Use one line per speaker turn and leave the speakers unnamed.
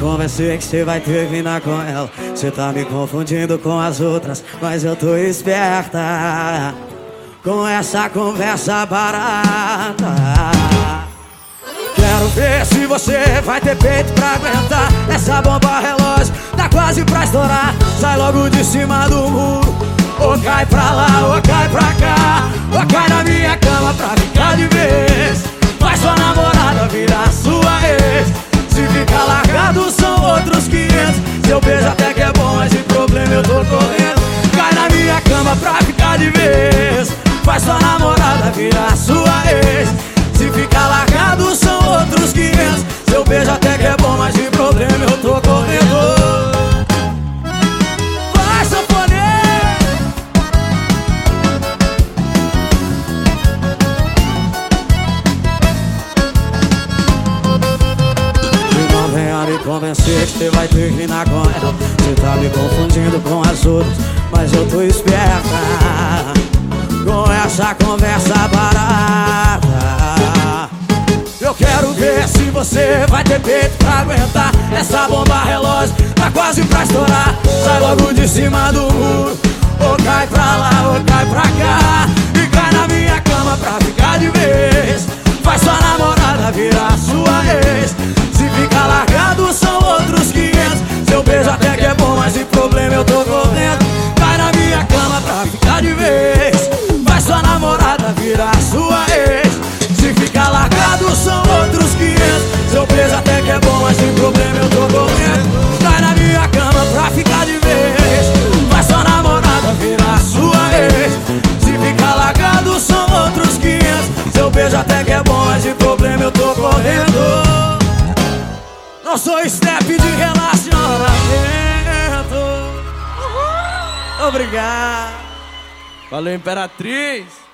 convencer que você vai terminar com ela. Você tá me confundindo com as outras, mas eu tô esperta com essa conversa barata. Quero ver se você vai ter peito pra aguentar essa bomba relógio. Tá quase pra estourar, sai logo de cima do muro. Ou cai pra lá, ou cai pra cá, Seu beijo até que é bom, mas de problema eu tô correndo. Cai na minha cama pra ficar de vez convencer que você vai terminar com ela. Você tá me confundindo com as outras Mas eu tô esperta. Com essa conversa barata Eu quero ver se você vai ter peito pra aguentar Essa bomba relógio. Tá quase pra estourar Sai logo de cima do muro. Ou cai pra lá ou cai Beijo até que é bom, mas de problema eu tô correndo. Não sou step de relacionamento. Obrigado.
Valeu, Imperatriz!